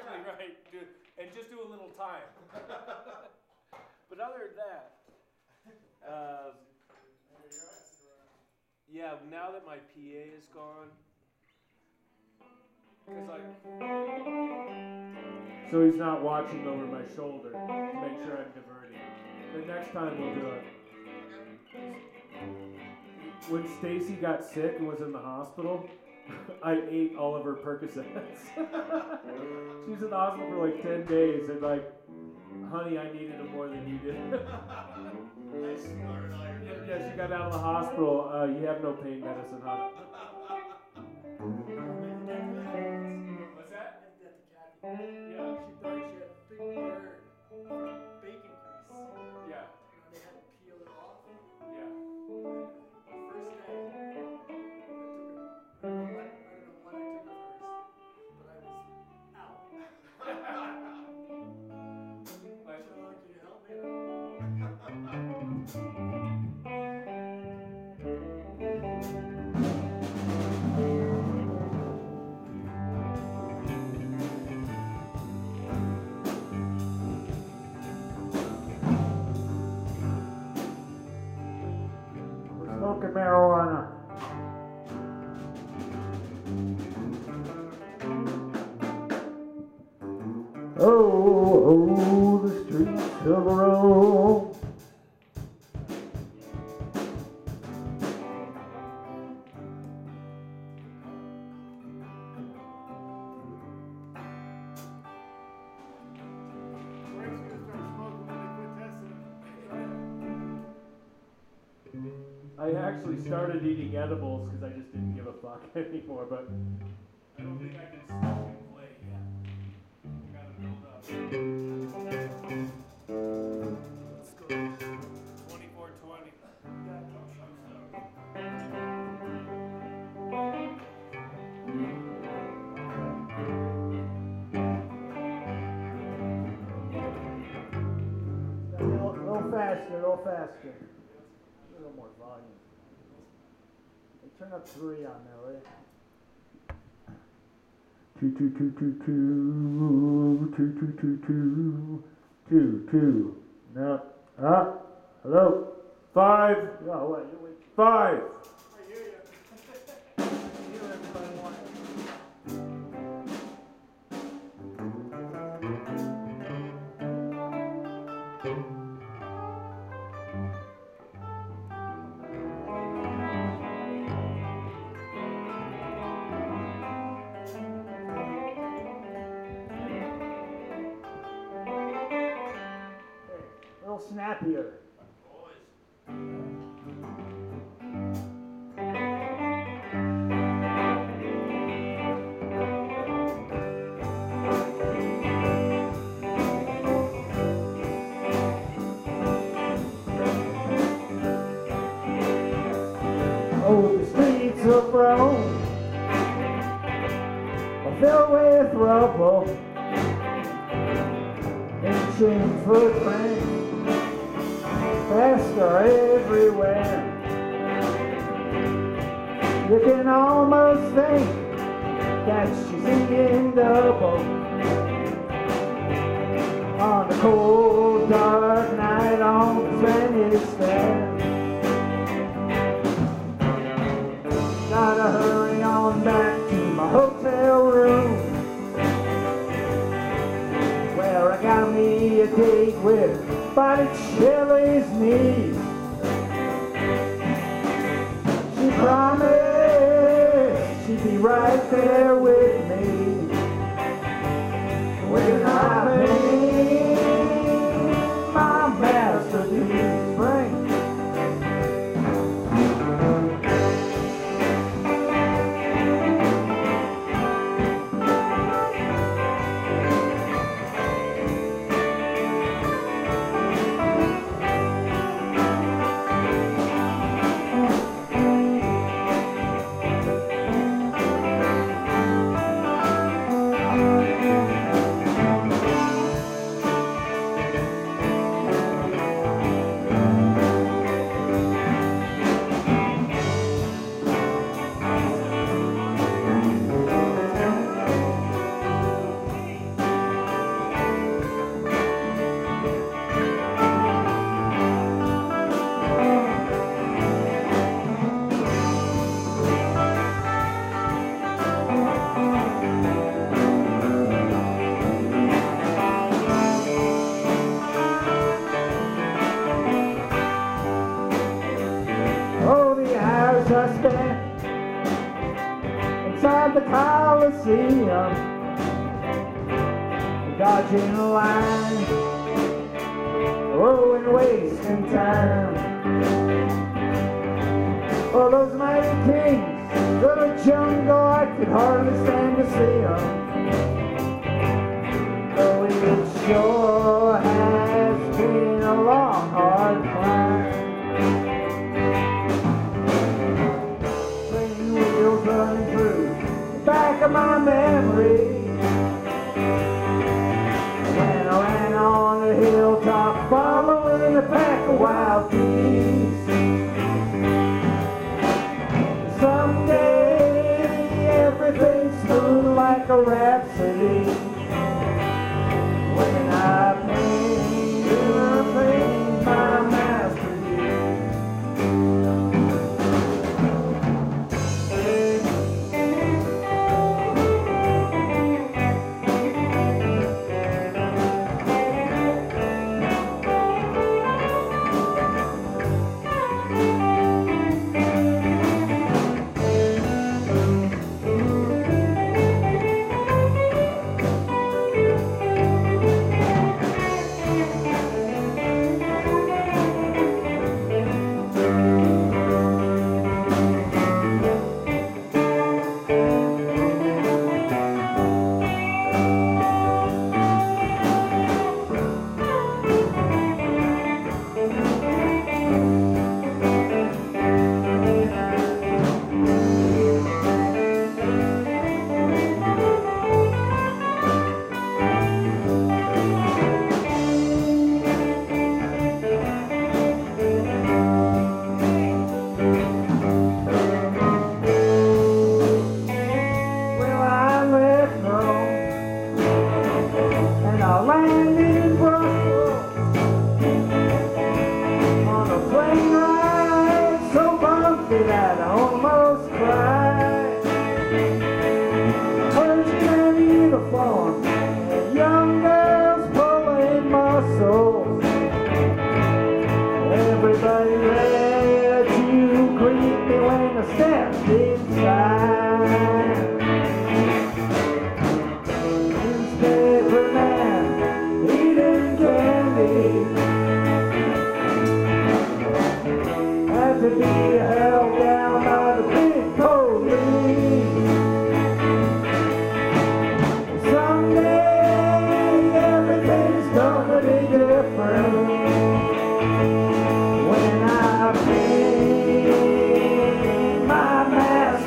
exactly right, dude. And just do a little time. but other than that, uh, yeah. Now that my PA is gone, because like so he's not watching over my shoulder to make sure I'm diverting. The next time we'll do it. When Stacy got sick and was in the hospital, I ate all of her Percocets. she was in the hospital for like 10 days and like, honey, I needed them more than you did. I snorted all your yeah, yeah, she got out of the hospital. Uh, you have no pain medicine, huh? what's that? Yeah. Yeah, She burned, she had a big burn from bacon grease. yeah, I actually started eating edibles because I just didn't give a fuck anymore, but turn up three on there, you? two, two, two, two, two, two, two, two, two, two, two. No, ah, hello, five, Oh, wait, wait. five. Of Rome are filled with rubble and chain footprints fast are everywhere. You can almost think that she's seeing double on a cold, dark night on the Spanish Steps. With Botticelli's niece. She promised she'd be right there with me when I my man. Yeah.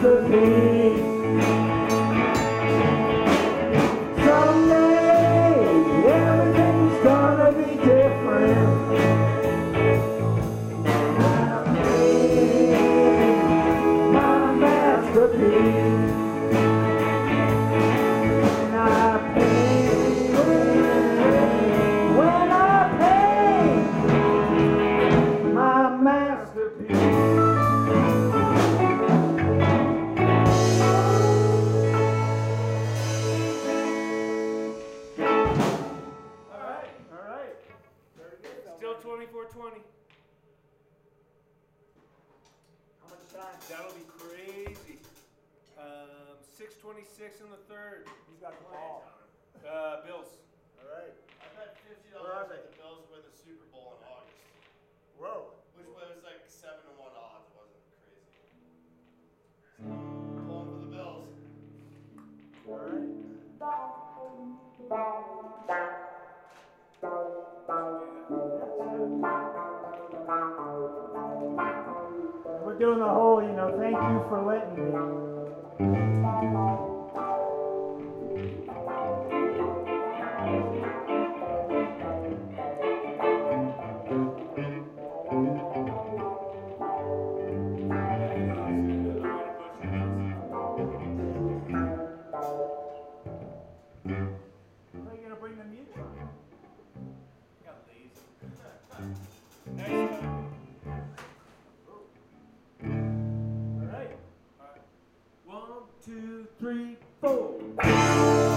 the you for letting me. three, four.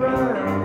Gotta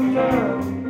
Love.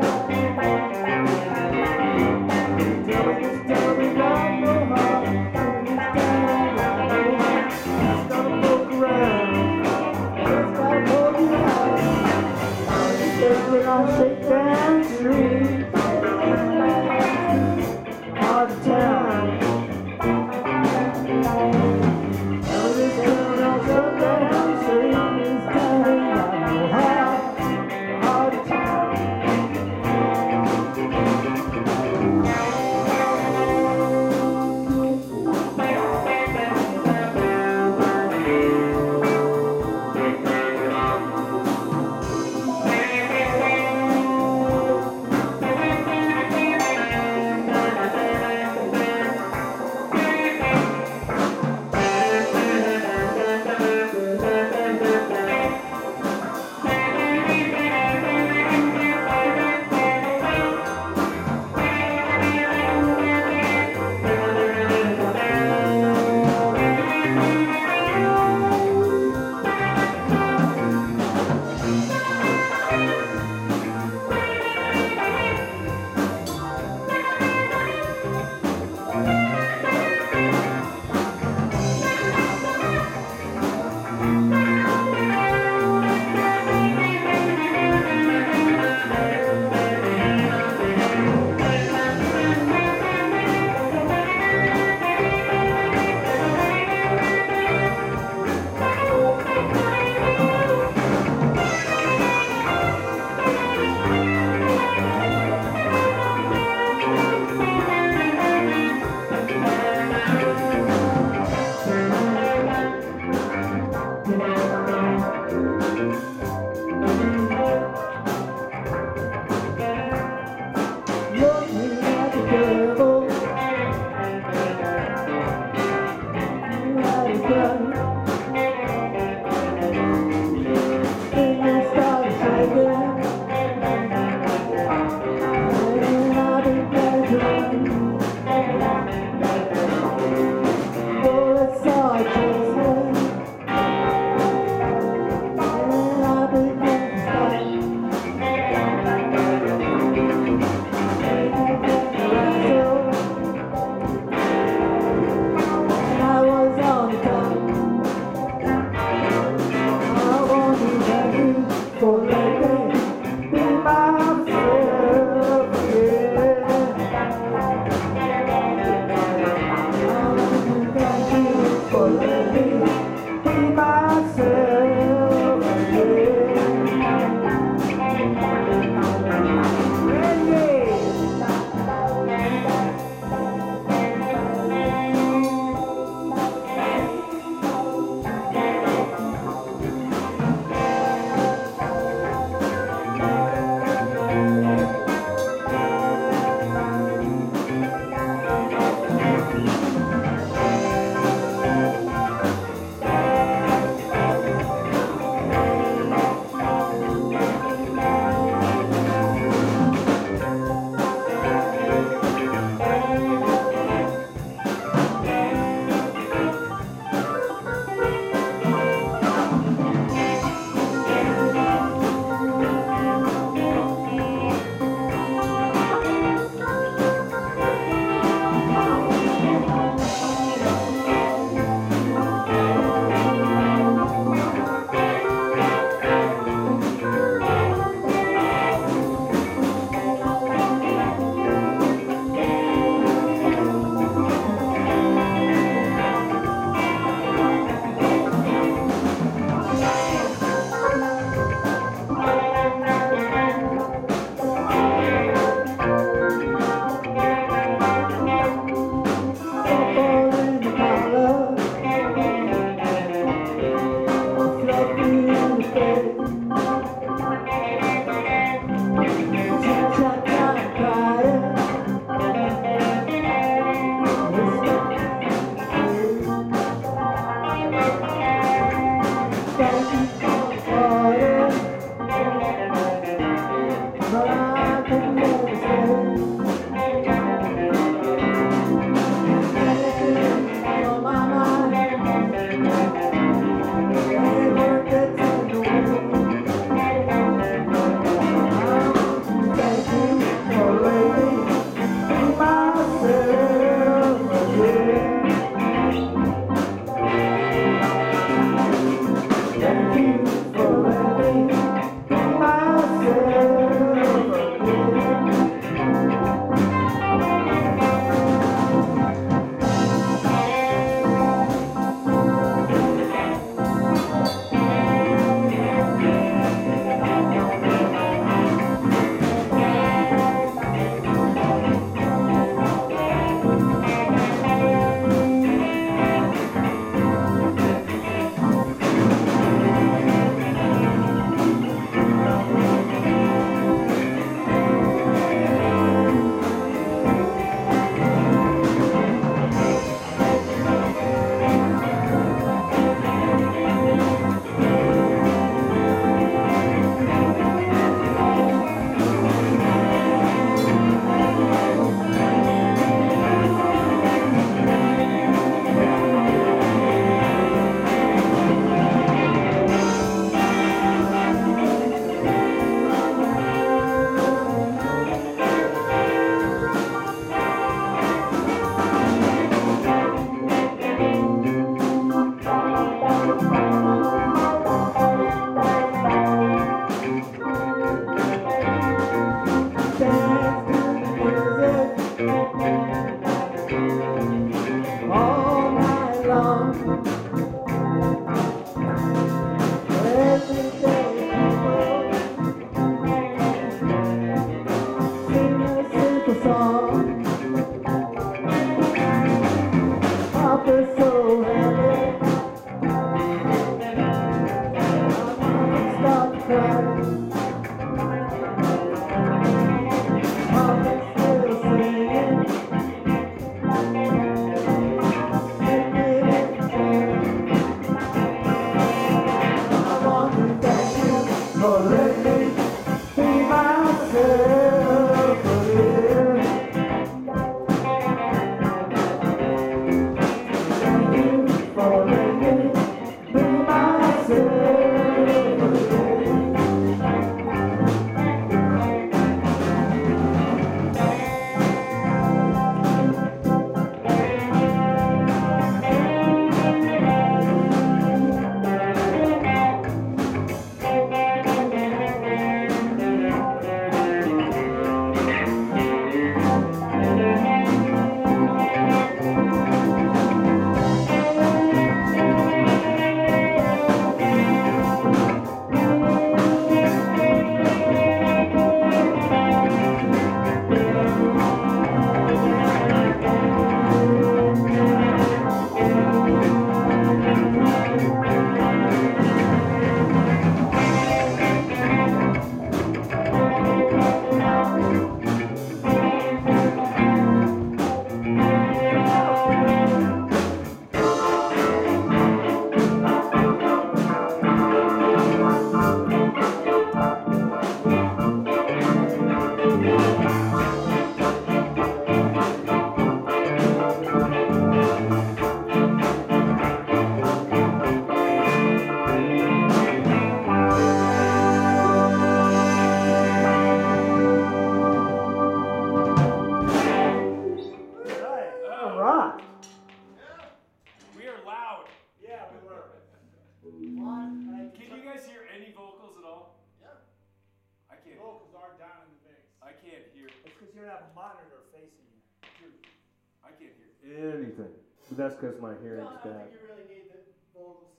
Because my hearing's John, I bad. think you really need the vocals.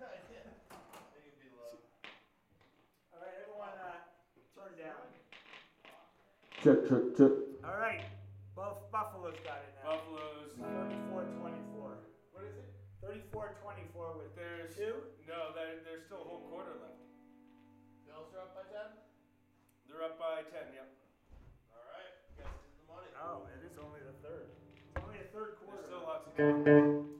They can be low. All right, everyone, uh, turn down. Check, check, check. All right, both Buffalo's got it now. Buffaloes. Thirty-four twenty-four. What is it? Thirty-four twenty-four with There's two. no. There, there's still a whole quarter left. Bills are up by ten? They're up by ten. Yep. Alright, guess it's the money. Oh, it is only the third. It's only the third There's quarter. Still